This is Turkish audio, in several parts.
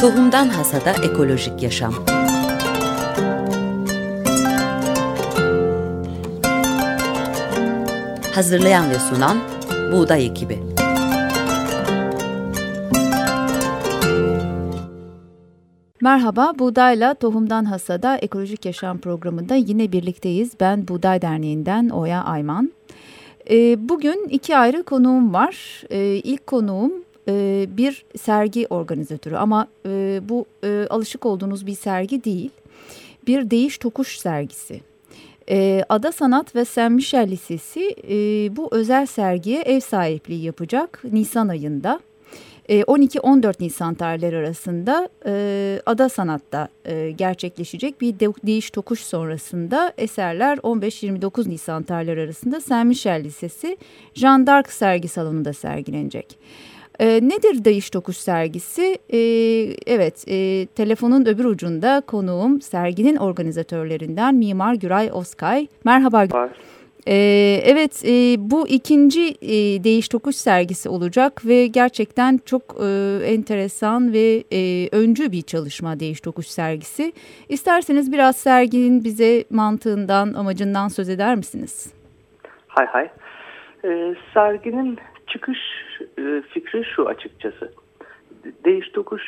Tohumdan Hasada Ekolojik Yaşam Hazırlayan ve sunan Buğday Ekibi Merhaba, Buğdayla Tohumdan Hasada Ekolojik Yaşam programında yine birlikteyiz. Ben Buğday Derneği'nden Oya Ayman. Ee, bugün iki ayrı konuğum var. Ee, ilk konuğum e, bir sergi organizatörü ama e, bu e, alışık olduğunuz bir sergi değil. Bir değiş tokuş sergisi. Ada Sanat ve Saint Michel Lisesi bu özel sergiye ev sahipliği yapacak Nisan ayında. 12-14 Nisan tarihleri arasında Ada Sanat'ta gerçekleşecek bir değiş tokuş sonrasında eserler 15-29 Nisan tarihleri arasında Saint Michel Lisesi Jean d'Arc sergi salonunda sergilenecek. E, nedir Dayış Tokuş sergisi? E, evet, e, telefonun öbür ucunda konuğum serginin organizatörlerinden Mimar Güray Oskay. Merhaba. Merhaba. Ee, evet e, bu ikinci e, Değiş Tokuş sergisi olacak ve gerçekten çok e, enteresan ve e, öncü bir çalışma Değiş Tokuş sergisi. İsterseniz biraz serginin bize mantığından, amacından söz eder misiniz? Hay hay. Ee, serginin çıkış e, fikri şu açıkçası. Değiş tokuş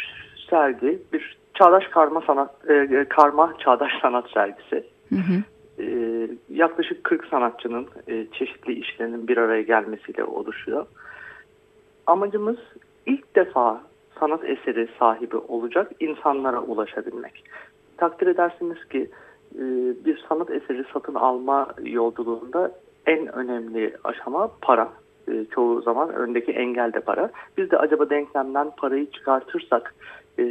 sergi bir çağdaş karma sanat e, karma çağdaş sanat sergisi. Hı hı. E, yaklaşık 40 sanatçının e, çeşitli işlerinin bir araya gelmesiyle oluşuyor. Amacımız ilk defa sanat eseri sahibi olacak insanlara ulaşabilmek. Takdir edersiniz ki e, bir sanat eseri satın alma yolculuğunda en önemli aşama para e, çoğu zaman öndeki engel de para. Biz de acaba denklemden parayı çıkartırsak e,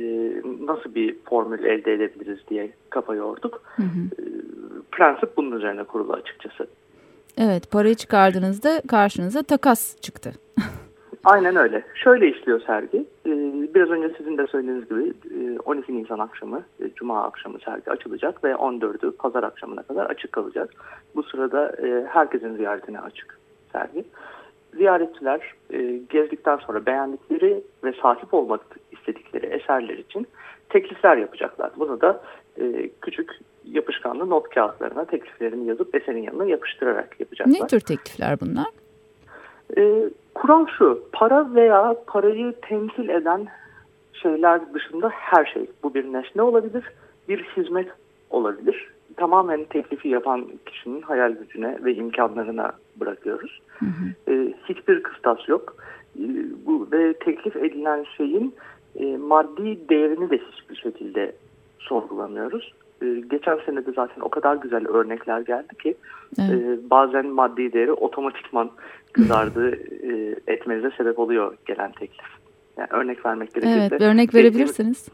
nasıl bir formül elde edebiliriz diye kafa yorduk. Hı hı. E, prensip bunun üzerine kurulu açıkçası. Evet parayı çıkardığınızda karşınıza takas çıktı. Aynen öyle. Şöyle işliyor sergi. Biraz önce sizin de söylediğiniz gibi 12 e, Nisan akşamı, Cuma akşamı sergi açılacak ve 14'ü pazar akşamına kadar açık kalacak. Bu sırada herkesin ziyaretine açık sergi ziyaretçiler e, gezdikten sonra beğendikleri ve sahip olmak istedikleri eserler için teklifler yapacaklar. Bunu da e, küçük yapışkanlı not kağıtlarına tekliflerini yazıp eserin yanına yapıştırarak yapacaklar. Ne tür teklifler bunlar? E, kural şu, para veya parayı temsil eden şeyler dışında her şey. Bu bir nesne olabilir, bir hizmet olabilir. Tamamen teklifi yapan kişinin hayal gücüne ve imkanlarına bırakıyoruz. Hı hı. E, hiçbir kıstas yok. E, bu ve teklif edilen şeyin e, maddi değerini de hiçbir şekilde sorgulamıyoruz. E, geçen sene de zaten o kadar güzel örnekler geldi ki evet. e, bazen maddi değeri otomatikman kızardığı e, etmenize sebep oluyor gelen teklif. Yani örnek vermek gerekirse. Evet, örnek verebilirsiniz.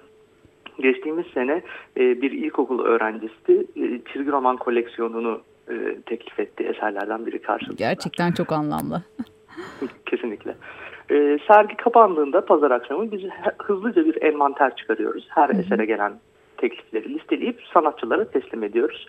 Geçtiğimiz, geçtiğimiz sene e, bir ilkokul öğrencisi e, çizgi roman koleksiyonunu e, teklif ettiği eserlerden biri karşılıklı. Gerçekten çok anlamlı. Kesinlikle. E, sergi kapandığında pazar akşamı biz hızlıca bir envanter çıkarıyoruz. Her Hı-hı. esere gelen teklifleri listeleyip sanatçılara teslim ediyoruz.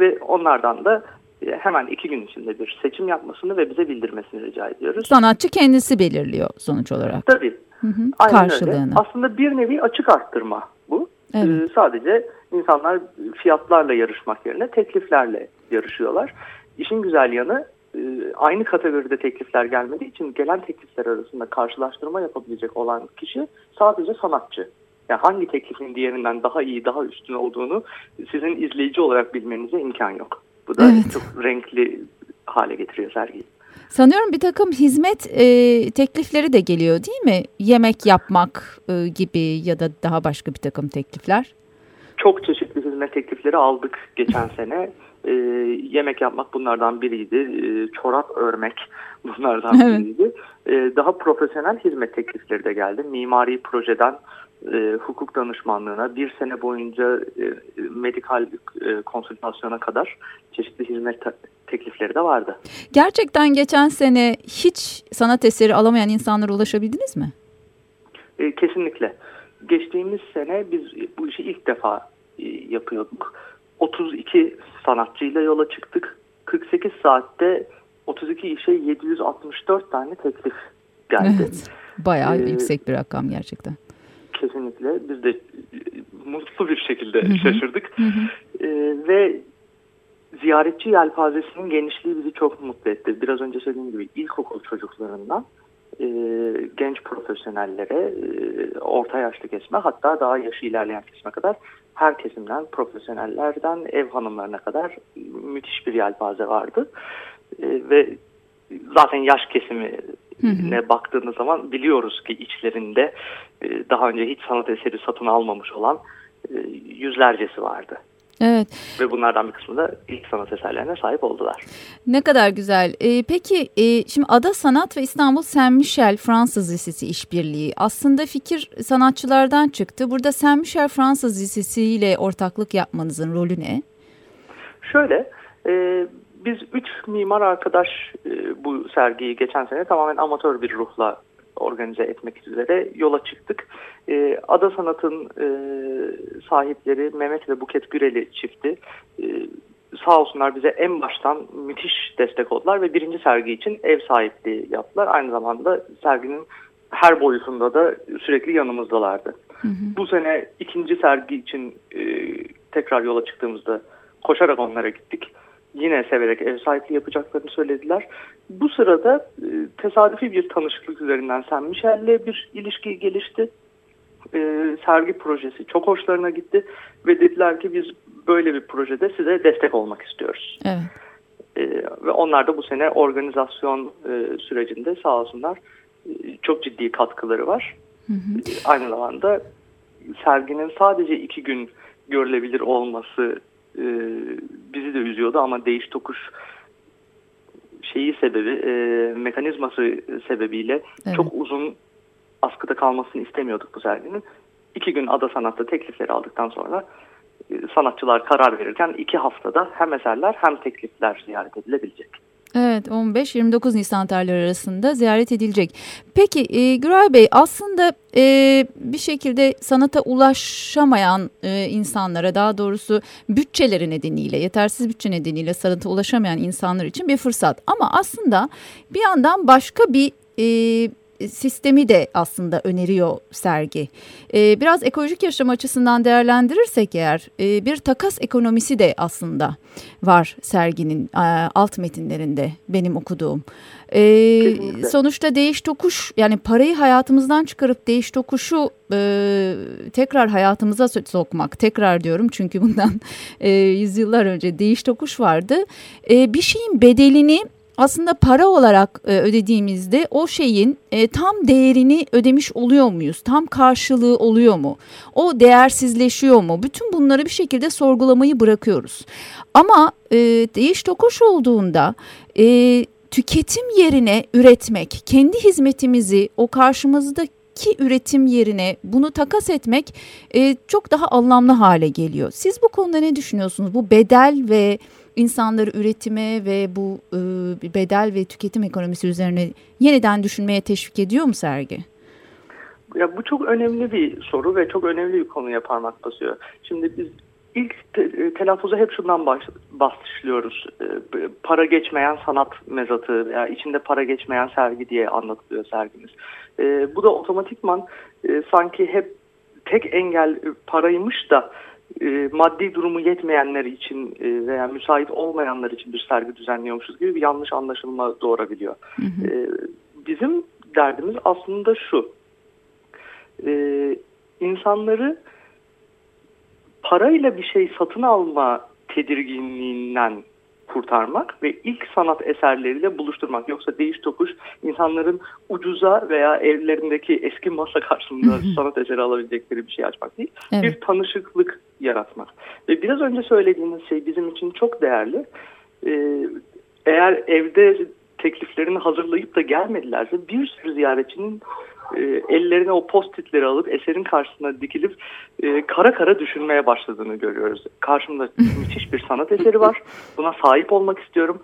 Ve onlardan da e, hemen iki gün içinde bir seçim yapmasını ve bize bildirmesini rica ediyoruz. Sanatçı kendisi belirliyor sonuç olarak. Tabii. Hı hı. Aynen Karşılığını. Öyle. Aslında bir nevi açık arttırma bu. Evet. Ee, sadece insanlar fiyatlarla yarışmak yerine tekliflerle yarışıyorlar. İşin güzel yanı e, aynı kategoride teklifler gelmediği için gelen teklifler arasında karşılaştırma yapabilecek olan kişi sadece sanatçı. Yani hangi teklifin diğerinden daha iyi, daha üstün olduğunu sizin izleyici olarak bilmenize imkan yok. Bu da evet. çok renkli hale getiriyor sergiyi. Sanıyorum bir takım hizmet e, teklifleri de geliyor değil mi? Yemek yapmak e, gibi ya da daha başka bir takım teklifler. Çok çeşitli hizmet teklifleri aldık geçen sene. E, yemek yapmak bunlardan biriydi. E, çorap örmek bunlardan evet. biriydi. E, daha profesyonel hizmet teklifleri de geldi. Mimari projeden e, hukuk danışmanlığına bir sene boyunca e, medikal e, konsültasyona kadar çeşitli hizmet teklifleri de vardı. Gerçekten geçen sene hiç sanat eseri alamayan insanlara ulaşabildiniz mi? E, kesinlikle. Geçtiğimiz sene biz bu işi ilk defa yapıyorduk. 32 sanatçıyla yola çıktık. 48 saatte 32 işe 764 tane teklif geldi. Evet, bayağı ee, yüksek bir rakam gerçekten. Kesinlikle. Biz de mutlu bir şekilde şaşırdık. E, ve ziyaretçi yelpazesinin genişliği bizi çok mutlu etti. Biraz önce söylediğim gibi ilkokul çocuklarından e, genç profesyonellere, e, orta yaşlı kesme hatta daha yaşı ilerleyen kesime kadar her kesimden, profesyonellerden ev hanımlarına kadar müthiş bir yelpaze vardı. E, ve zaten yaş kesimi ne baktığınız zaman biliyoruz ki içlerinde e, daha önce hiç sanat eseri satın almamış olan e, yüzlercesi vardı. Evet. Ve bunlardan bir kısmı da ilk sanat eserlerine sahip oldular. Ne kadar güzel. Ee, peki e, şimdi Ada Sanat ve İstanbul Saint Michel Fransız Lisesi işbirliği aslında fikir sanatçılardan çıktı. Burada Saint Michel Fransız Lisesi ile ortaklık yapmanızın rolü ne? Şöyle, e, biz üç mimar arkadaş e, bu sergiyi geçen sene tamamen amatör bir ruhla organize etmek üzere yola çıktık. E, Ada Sanat'ın e, sahipleri Mehmet ve Buket Güreli çifti e, sağ olsunlar bize en baştan müthiş destek oldular ve birinci sergi için ev sahipliği yaptılar. Aynı zamanda serginin her boyutunda da sürekli yanımızdalardı. Hı hı. Bu sene ikinci sergi için e, tekrar yola çıktığımızda koşarak onlara gittik yine severek ev sahipliği yapacaklarını söylediler. Bu sırada e, tesadüfi bir tanışıklık üzerinden Sen Michel'le bir ilişki gelişti. E, sergi projesi çok hoşlarına gitti ve dediler ki biz böyle bir projede size destek olmak istiyoruz. Evet. E, ve onlar da bu sene organizasyon e, sürecinde sağ olsunlar e, çok ciddi katkıları var. Hı hı. E, aynı zamanda serginin sadece iki gün görülebilir olması e, bizi de üzüyordu ama değiş tokuş şeyi sebebi e, mekanizması sebebiyle evet. çok uzun askıda kalmasını istemiyorduk bu serginin. İki gün Ada Sanat'ta teklifleri aldıktan sonra e, sanatçılar karar verirken iki haftada hem eserler hem teklifler ziyaret edilebilecek. Evet 15-29 Nisan tarihleri arasında ziyaret edilecek. Peki e, Güray Bey aslında e, bir şekilde sanata ulaşamayan e, insanlara daha doğrusu bütçeleri nedeniyle yetersiz bütçe nedeniyle sanata ulaşamayan insanlar için bir fırsat. Ama aslında bir yandan başka bir e, sistemi de aslında öneriyor sergi. E, biraz ekolojik yaşam açısından değerlendirirsek eğer e, bir takas ekonomisi de aslında var serginin e, alt metinlerinde benim okuduğum. E, sonuçta değiş tokuş yani parayı hayatımızdan çıkarıp değiş tokuşu e, tekrar hayatımıza sokmak tekrar diyorum çünkü bundan e, yüzyıllar önce değiş tokuş vardı. E, bir şeyin bedelini aslında para olarak e, ödediğimizde o şeyin e, tam değerini ödemiş oluyor muyuz? Tam karşılığı oluyor mu? O değersizleşiyor mu? Bütün bunları bir şekilde sorgulamayı bırakıyoruz. Ama e, değiş tokuş olduğunda e, tüketim yerine üretmek, kendi hizmetimizi o karşımızdaki üretim yerine bunu takas etmek e, çok daha anlamlı hale geliyor. Siz bu konuda ne düşünüyorsunuz? Bu bedel ve insanları üretime ve bu e, bedel ve tüketim ekonomisi üzerine yeniden düşünmeye teşvik ediyor mu sergi? Ya bu çok önemli bir soru ve çok önemli bir konuya parmak basıyor. Şimdi biz ilk te, e, telaffuza hep şundan baş, başlıyoruz. E, para geçmeyen sanat mezatı veya içinde para geçmeyen sergi diye anlatılıyor sergimiz. E, bu da otomatikman e, sanki hep tek engel paraymış da e, maddi durumu yetmeyenler için e, veya müsait olmayanlar için bir sergi düzenliyormuşuz gibi bir yanlış anlaşılma doğurabiliyor. Hı hı. E, bizim derdimiz aslında şu. E, insanları parayla bir şey satın alma tedirginliğinden kurtarmak ve ilk sanat eserleriyle buluşturmak. Yoksa değiş tokuş insanların ucuza veya evlerindeki eski masa karşısında sanat eseri alabilecekleri bir şey açmak değil. Evet. Bir tanışıklık yaratmak. Ve biraz önce söylediğiniz şey bizim için çok değerli. Ee, eğer evde tekliflerini hazırlayıp da gelmedilerse bir sürü ziyaretçinin e, ellerine o postitleri alıp eserin karşısına dikilip e, kara kara düşünmeye başladığını görüyoruz. Karşımda müthiş bir sanat eseri var. Buna sahip olmak istiyorum.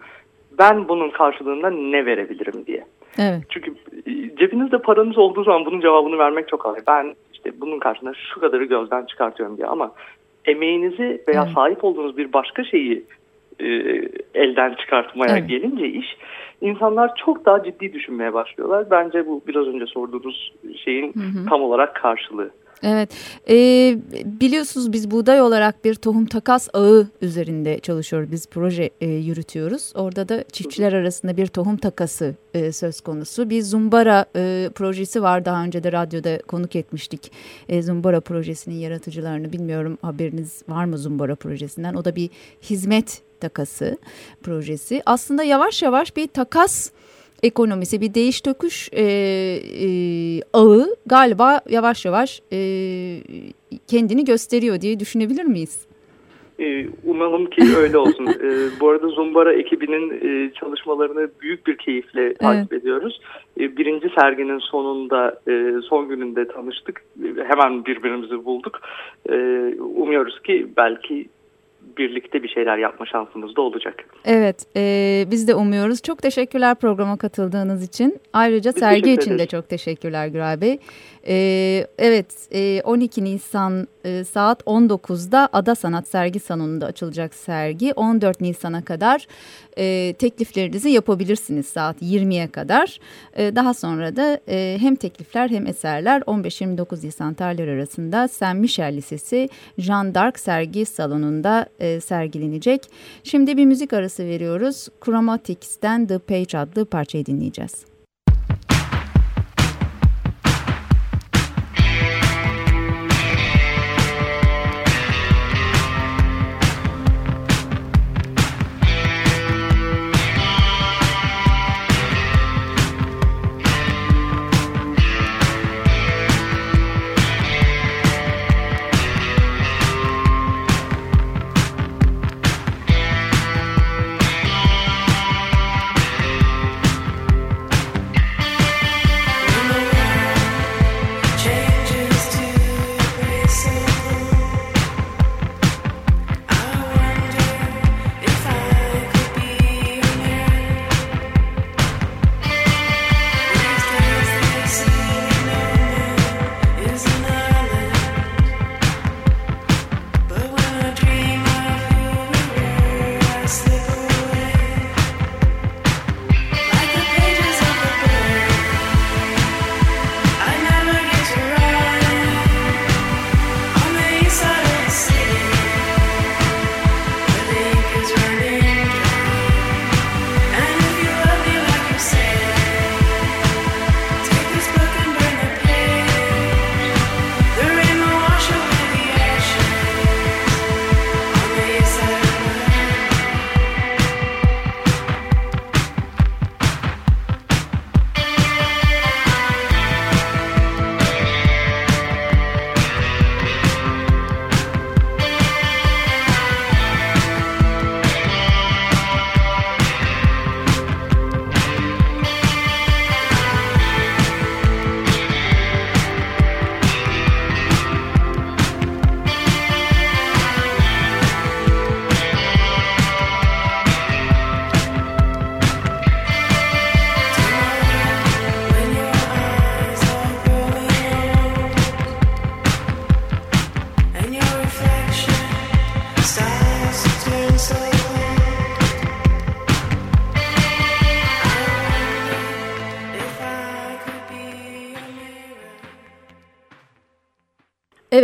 Ben bunun karşılığında ne verebilirim diye. Evet. Çünkü e, cebinizde paranız olduğu zaman bunun cevabını vermek çok kolay. Ben işte bunun karşılığında şu kadarı gözden çıkartıyorum diye ama emeğinizi veya evet. sahip olduğunuz bir başka şeyi e, elden çıkartmaya evet. gelince iş insanlar çok daha ciddi düşünmeye başlıyorlar. Bence bu biraz önce sorduğunuz şeyin hı hı. tam olarak karşılığı. Evet, e, biliyorsunuz biz buğday olarak bir tohum takas ağı üzerinde çalışıyoruz. Biz proje e, yürütüyoruz. Orada da çiftçiler arasında bir tohum takası e, söz konusu. Bir Zumbara e, projesi var. Daha önce de radyoda konuk etmiştik. E, Zumbara projesinin yaratıcılarını bilmiyorum haberiniz var mı Zumbara projesinden? O da bir hizmet takası projesi. Aslında yavaş yavaş bir takas ekonomisi bir değiş tokuş e, e, ağı galiba yavaş yavaş e, kendini gösteriyor diye düşünebilir miyiz? Ee, umalım ki öyle olsun. ee, bu arada Zumbara ekibinin e, çalışmalarını büyük bir keyifle evet. takip ediyoruz. Ee, birinci serginin sonunda, e, son gününde tanıştık. Hemen birbirimizi bulduk. Umuyoruz ki belki birlikte bir şeyler yapma şansımız da olacak. Evet, e, biz de umuyoruz. Çok teşekkürler programa katıldığınız için. Ayrıca biz sergi için de çok teşekkürler Güray Bey. Ee, evet e, 12 Nisan e, saat 19'da Ada Sanat Sergi Salonu'nda açılacak sergi. 14 Nisan'a kadar e, tekliflerinizi yapabilirsiniz saat 20'ye kadar. E, daha sonra da e, hem teklifler hem eserler 15-29 Nisan tarihleri arasında Saint Michel Lisesi Jean d'Arc Sergi Salonu'nda e, sergilenecek. Şimdi bir müzik arası veriyoruz. Chromatics'ten The Page adlı parçayı dinleyeceğiz.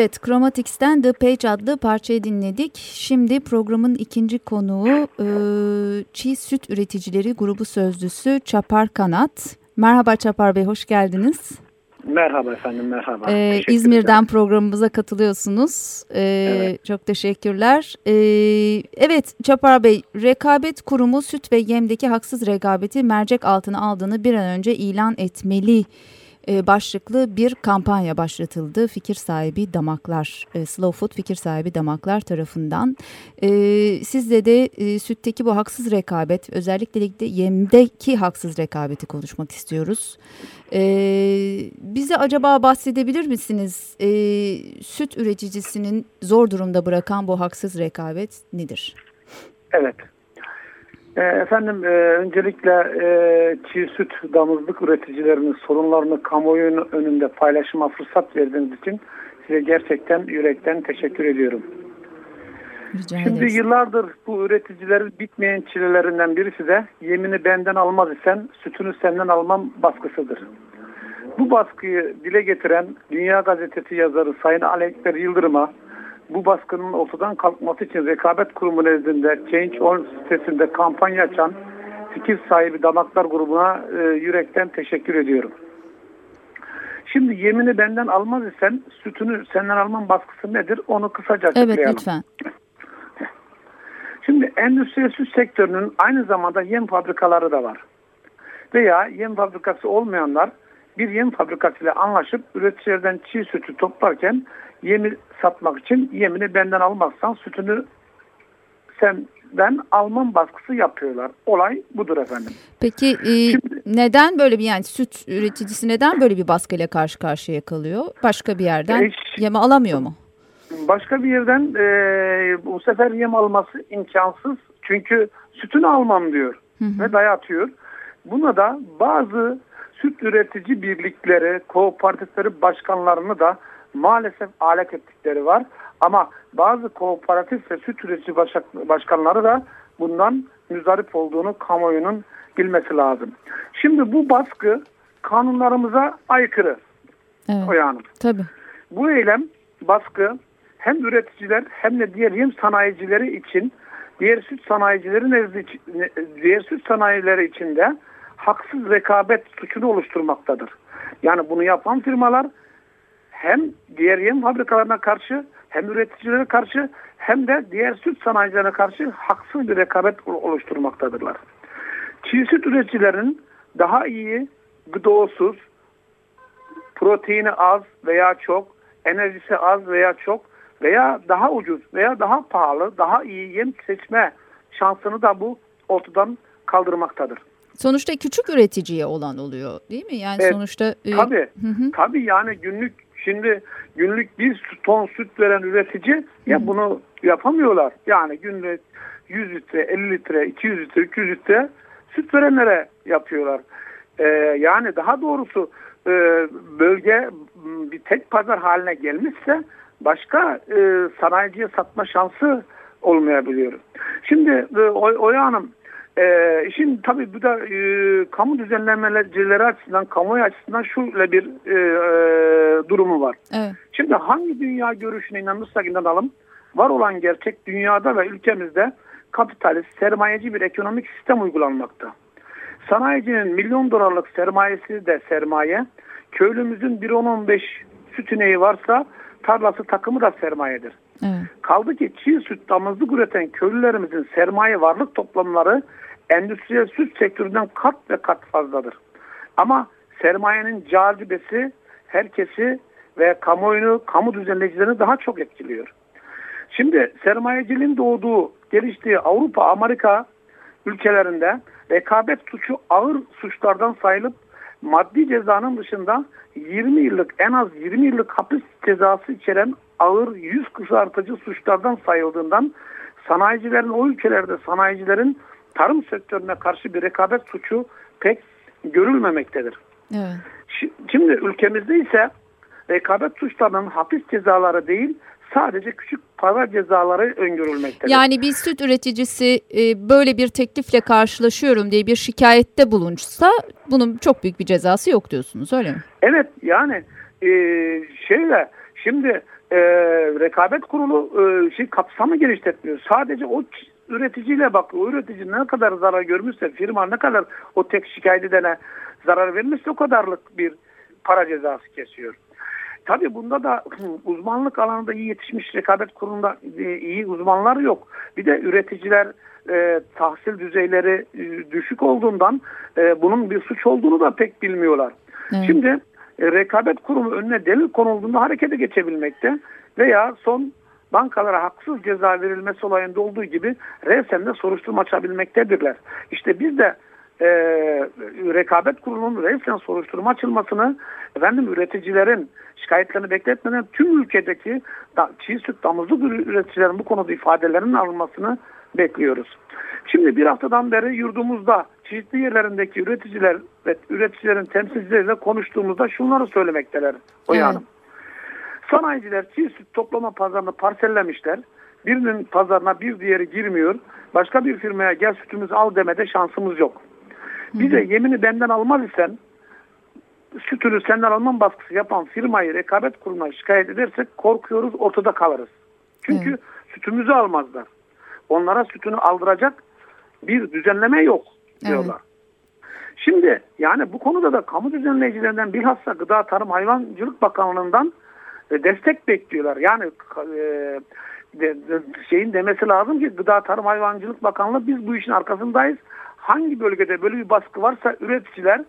Evet, Chromatics'ten The Page adlı parçayı dinledik. Şimdi programın ikinci konuğu e, Çiğ Süt Üreticileri Grubu Sözcüsü Çapar Kanat. Merhaba Çapar Bey, hoş geldiniz. Merhaba efendim, merhaba. Ee, İzmir'den programımıza katılıyorsunuz. Ee, evet. Çok teşekkürler. Ee, evet Çapar Bey, Rekabet Kurumu süt ve yemdeki haksız rekabeti mercek altına aldığını bir an önce ilan etmeli başlıklı bir kampanya başlatıldı. Fikir sahibi damaklar, e, Slow Food fikir sahibi damaklar tarafından. E, sizle de e, sütteki bu haksız rekabet, özellikle de yemdeki haksız rekabeti konuşmak istiyoruz. E, bize acaba bahsedebilir misiniz? E, süt üreticisinin zor durumda bırakan bu haksız rekabet nedir? Evet, e, efendim e, öncelikle e, çiğ süt damızlık üreticilerinin sorunlarını kamuoyunun önünde paylaşıma fırsat verdiğiniz için size gerçekten yürekten teşekkür ediyorum. Rica Şimdi ederiz. yıllardır bu üreticilerin bitmeyen çilelerinden birisi de yemini benden almaz isen sütünü senden almam baskısıdır. Bu baskıyı dile getiren Dünya Gazetesi yazarı Sayın Alekber Yıldırım'a bu baskının ortadan kalkması için rekabet kurumu nezdinde Change.org sitesinde kampanya açan fikir sahibi damaklar grubuna e, yürekten teşekkür ediyorum. Şimdi yemini benden almaz isen sütünü senden almam baskısı nedir onu kısaca açıklayalım. Evet lütfen. Şimdi endüstriyel süt sektörünün aynı zamanda yem fabrikaları da var. Veya yem fabrikası olmayanlar bir yem fabrikasıyla anlaşıp üreticilerden çiğ sütü toplarken yemi satmak için yemini benden almazsan sütünü senden almam baskısı yapıyorlar. Olay budur efendim. Peki e, Şimdi, neden böyle bir yani süt üreticisi neden böyle bir baskıyla karşı karşıya kalıyor? Başka bir yerden e, yemi alamıyor mu? Başka bir yerden e, bu sefer yem alması imkansız. Çünkü sütünü almam diyor hı hı. ve dayatıyor. Buna da bazı süt üretici birlikleri, kooperatifleri başkanlarını da maalesef alet ettikleri var. Ama bazı kooperatif ve süt üretici başkanları da bundan müzdarip olduğunu kamuoyunun bilmesi lazım. Şimdi bu baskı kanunlarımıza aykırı. Evet. O yani. Tabii. Bu eylem baskı hem üreticiler hem de diğer yem sanayicileri için diğer süt sanayicileri nezdi diğer süt sanayileri içinde haksız rekabet suçunu oluşturmaktadır. Yani bunu yapan firmalar hem diğer yem fabrikalarına karşı hem üreticilere karşı hem de diğer süt sanayicilerine karşı haksız bir rekabet oluşturmaktadırlar. Çiğ süt üreticilerin daha iyi gıdosuz, proteini az veya çok, enerjisi az veya çok veya daha ucuz veya daha pahalı, daha iyi yem seçme şansını da bu ortadan kaldırmaktadır. Sonuçta küçük üreticiye olan oluyor değil mi? Yani evet, sonuçta e, tabii. Hı hı. Tabii yani günlük şimdi günlük bir ton süt veren üretici ya bunu yapamıyorlar. Yani günlük 100 litre, 50 litre, 200 litre, 300 litre süt verenlere yapıyorlar. Ee, yani daha doğrusu e, bölge bir tek pazar haline gelmişse başka e, sanayiciye satma şansı olmayabiliyor. Şimdi e, Oya Hanım e, şimdi tabii bu da e, kamu düzenlemeleri açısından, kamuoyu açısından şöyle bir e, e, durumu var. Evet. Şimdi hangi dünya görüşüne inanırsak inanalım, var olan gerçek dünyada ve ülkemizde kapitalist, sermayeci bir ekonomik sistem uygulanmakta. Sanayicinin milyon dolarlık sermayesi de sermaye, köylümüzün 1.10-15 süt ineği varsa tarlası takımı da sermayedir. Kaldı ki çiğ süt damızlık üreten köylülerimizin sermaye varlık toplamları endüstriyel süt sektöründen kat ve kat fazladır. Ama sermayenin cazibesi herkesi ve kamuoyunu, kamu düzenleyicilerini daha çok etkiliyor. Şimdi sermayeciliğin doğduğu, geliştiği Avrupa, Amerika ülkelerinde rekabet suçu ağır suçlardan sayılıp maddi cezanın dışında 20 yıllık en az 20 yıllık hapis cezası içeren ağır yüz kısaltıcı suçlardan sayıldığından sanayicilerin o ülkelerde sanayicilerin tarım sektörüne karşı bir rekabet suçu pek görülmemektedir. Evet. Şimdi ülkemizde ise rekabet suçlarının hapis cezaları değil sadece küçük para cezaları öngörülmektedir. Yani bir süt üreticisi e, böyle bir teklifle karşılaşıyorum diye bir şikayette bulunsa bunun çok büyük bir cezası yok diyorsunuz öyle mi? Evet yani e, şeyle şimdi e, rekabet kurulu e, şey kapsamı genişletmiyor. Sadece o üreticiyle bak o üretici ne kadar zarar görmüşse firma ne kadar o tek şikayet edene zarar vermişse o kadarlık bir para cezası kesiyor. Tabii bunda da uzmanlık alanında iyi yetişmiş rekabet kurulunda e, iyi uzmanlar yok. Bir de üreticiler e, tahsil düzeyleri e, düşük olduğundan e, bunun bir suç olduğunu da pek bilmiyorlar. Evet. Şimdi e, rekabet kurumu önüne delil konulduğunda harekete geçebilmekte veya son bankalara haksız ceza verilmesi olayında olduğu gibi resen de soruşturma açabilmektedirler. İşte biz de e, rekabet kurulunun resen soruşturma açılmasını efendim üreticilerin şikayetlerini bekletmeden tüm ülkedeki da, çiğ süt damızlık üreticilerin bu konuda ifadelerinin alınmasını bekliyoruz. Şimdi bir haftadan beri yurdumuzda çeşitli yerlerindeki üreticiler ve üreticilerin temsilcileriyle konuştuğumuzda şunları söylemekteler o evet. Sanayiciler çiğ süt toplama pazarını parsellemişler. Birinin pazarına bir diğeri girmiyor. Başka bir firmaya gel sütümüzü al demede şansımız yok. Bize Hı -hı. yemini benden almaz isen sütünü senden alman baskısı yapan firmayı rekabet kuruluna şikayet edersek korkuyoruz ortada kalırız. Çünkü evet. sütümüzü almazlar. Onlara sütünü aldıracak bir düzenleme yok diyorlar. Evet. Şimdi yani bu konuda da kamu düzenleyicilerinden bilhassa Gıda Tarım Hayvancılık Bakanlığı'ndan e, destek bekliyorlar. Yani e, de, de, şeyin demesi lazım ki Gıda Tarım Hayvancılık Bakanlığı biz bu işin arkasındayız. Hangi bölgede böyle bir baskı varsa üreticiler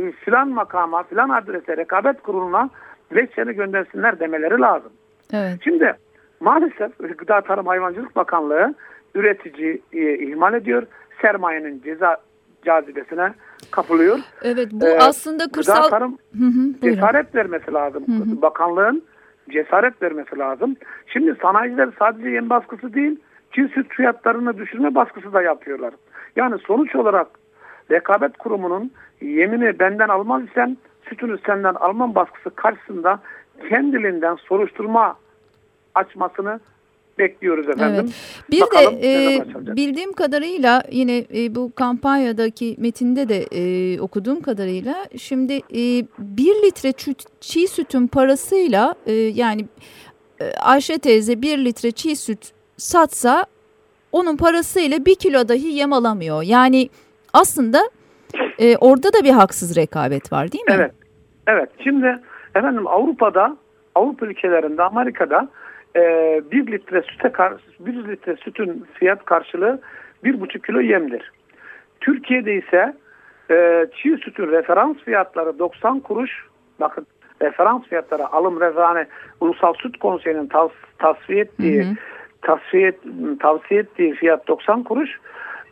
e, filan makama filan adrese rekabet kuruluna dilekçeni göndersinler demeleri lazım. Evet. Şimdi maalesef Gıda Tarım Hayvancılık Bakanlığı üretici e, ihmal ediyor. Sermayenin ceza cazibesine kapılıyor. Evet bu ee, aslında kırsal... Tarım hı hı, cesaret vermesi lazım. Hı hı. Bakanlığın cesaret vermesi lazım. Şimdi sanayiciler sadece yem baskısı değil, çiğ süt fiyatlarını düşürme baskısı da yapıyorlar. Yani sonuç olarak rekabet kurumunun yemini benden almaz isen sütünü senden almam baskısı karşısında kendiliğinden soruşturma açmasını bekliyoruz efendim. Evet. Bir Bakalım, de e, bildiğim kadarıyla yine e, bu kampanyadaki metinde de e, okuduğum kadarıyla şimdi e, bir litre çiğ sütün parasıyla e, yani e, Ayşe teyze bir litre çiğ süt satsa onun parasıyla bir kilo dahi yem alamıyor. Yani aslında e, orada da bir haksız rekabet var değil mi? Evet. Evet. Şimdi efendim Avrupa'da Avrupa ülkelerinde Amerika'da e, bir litre süte bir litre sütün fiyat karşılığı bir buçuk kilo yemdir. Türkiye'de ise e, çiğ sütün referans fiyatları 90 kuruş bakın referans fiyatları alım rezane Ulusal Süt Konseyi'nin tav tasfiye ettiği hı hı. Tasfiye, tavsiye ettiği fiyat 90 kuruş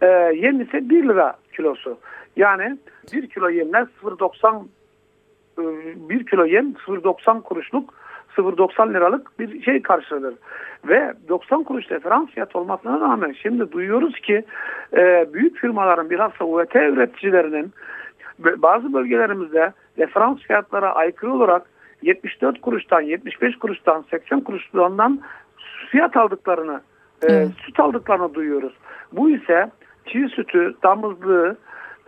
e, yem ise 1 lira kilosu. Yani 1 kilo yemler 0.90 1 e, kilo yem 0.90 kuruşluk 0.90 liralık bir şey karşılanır. Ve 90 kuruş referans fiyat olmasına rağmen şimdi duyuyoruz ki e, büyük firmaların bilhassa UET üreticilerinin bazı bölgelerimizde referans fiyatlara aykırı olarak 74 kuruştan 75 kuruştan 80 kuruştan fiyat aldıklarını e, evet. süt aldıklarını duyuyoruz. Bu ise çiğ sütü, damızlığı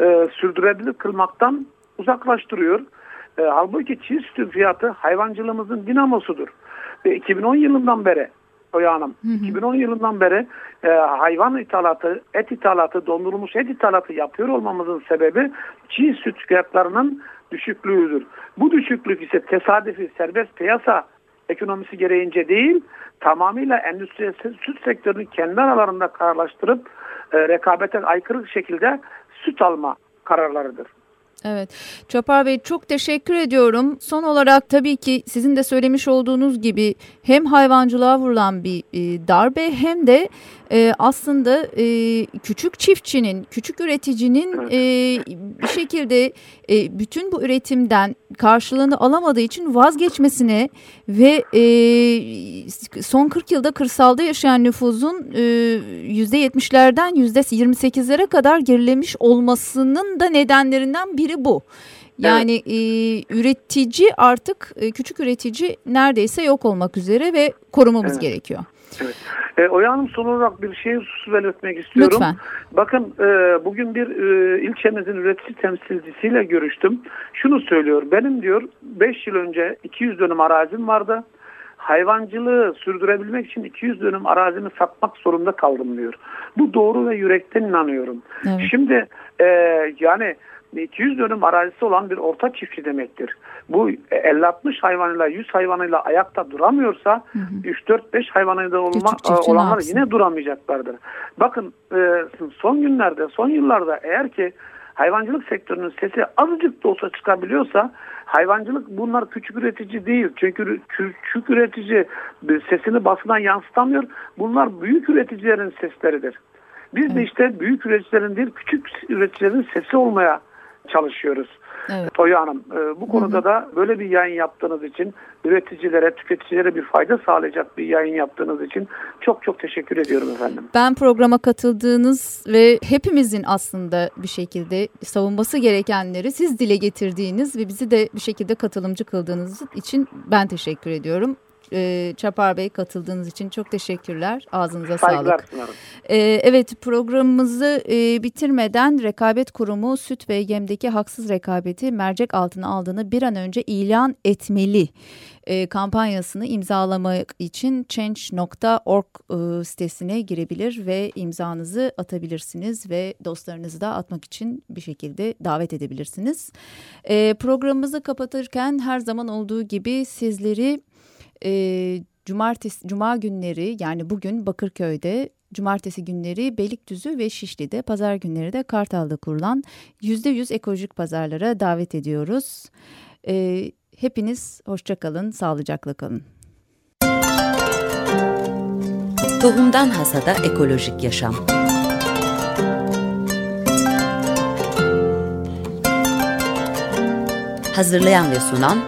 e, sürdürebilir kılmaktan uzaklaştırıyor. E, halbuki çiğ sütün fiyatı hayvancılığımızın dinamosudur. Ve 2010 yılından beri Oya Hanım, hı hı. 2010 yılından beri e, hayvan ithalatı, et ithalatı, dondurulmuş et ithalatı yapıyor olmamızın sebebi çiğ süt fiyatlarının düşüklüğüdür. Bu düşüklük ise tesadüfi serbest piyasa ekonomisi gereğince değil, tamamıyla endüstriyel süt sektörünü kendi aralarında kararlaştırıp e, rekabete aykırı şekilde süt alma kararlarıdır. Evet. Çapar Bey çok teşekkür ediyorum. Son olarak tabii ki sizin de söylemiş olduğunuz gibi hem hayvancılığa vurulan bir e, darbe hem de e, aslında e, küçük çiftçinin, küçük üreticinin e, bir şekilde e, bütün bu üretimden karşılığını alamadığı için vazgeçmesine ve e, son 40 yılda kırsalda yaşayan nüfusun e, %70'lerden %28'lere kadar gerilemiş olmasının da nedenlerinden biri bu. Yani evet. e, üretici artık e, küçük üretici neredeyse yok olmak üzere ve korumamız evet. gerekiyor. Evet. E, Oya Hanım son olarak bir şey husus belirtmek istiyorum. Lütfen. Bakın e, bugün bir e, ilçemizin üretici temsilcisiyle görüştüm. Şunu söylüyor. Benim diyor 5 yıl önce 200 dönüm arazim vardı. Hayvancılığı sürdürebilmek için 200 dönüm arazimi satmak zorunda kaldım diyor. Bu doğru ve yürekten inanıyorum. Evet. Şimdi e, yani 200 dönüm arazisi olan bir orta çiftçi demektir. Bu 50-60 hayvanıyla 100 hayvanıyla ayakta duramıyorsa 3-4-5 hayvanıyla olma, olanlar yine duramayacaklardır. Bakın e, son günlerde, son yıllarda eğer ki hayvancılık sektörünün sesi azıcık da olsa çıkabiliyorsa hayvancılık bunlar küçük üretici değil. Çünkü küçük üretici sesini basından yansıtamıyor. Bunlar büyük üreticilerin sesleridir. Biz de işte büyük üreticilerin değil küçük üreticilerin sesi olmaya çalışıyoruz. Evet. Toya Hanım e, bu konuda hı hı. da böyle bir yayın yaptığınız için üreticilere, tüketicilere bir fayda sağlayacak bir yayın yaptığınız için çok çok teşekkür ediyorum efendim. Ben programa katıldığınız ve hepimizin aslında bir şekilde savunması gerekenleri siz dile getirdiğiniz ve bizi de bir şekilde katılımcı kıldığınız için ben teşekkür ediyorum. E, Çapar Bey katıldığınız için çok teşekkürler. Ağzınıza Saygılar sağlık. sunarım. E, evet programımızı e, bitirmeden Rekabet Kurumu süt ve yemdeki haksız rekabeti mercek altına aldığını bir an önce ilan etmeli e, kampanyasını imzalamak için change.org e, sitesine girebilir ve imzanızı atabilirsiniz ve dostlarınızı da atmak için bir şekilde davet edebilirsiniz. E, programımızı kapatırken her zaman olduğu gibi sizleri e, cumartesi cuma günleri yani bugün Bakırköy'de Cumartesi günleri Beylikdüzü ve Şişli'de, pazar günleri de Kartal'da kurulan %100 ekolojik pazarlara davet ediyoruz. Ee, hepiniz hoşçakalın, sağlıcakla kalın. Tohumdan Hasada Ekolojik Yaşam Hazırlayan ve sunan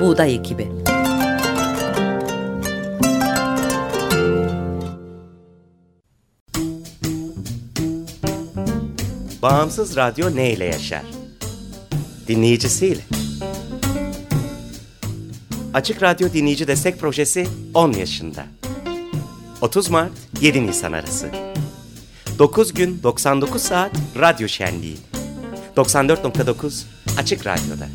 Buğday Ekibi Bağımsız radyo ne ile yaşar? Dinleyicisiyle. Açık Radyo Dinleyici Destek Projesi 10 yaşında. 30 Mart 7 Nisan arası. 9 gün 99 saat radyo şenliği. 94.9 Açık Radyo'da.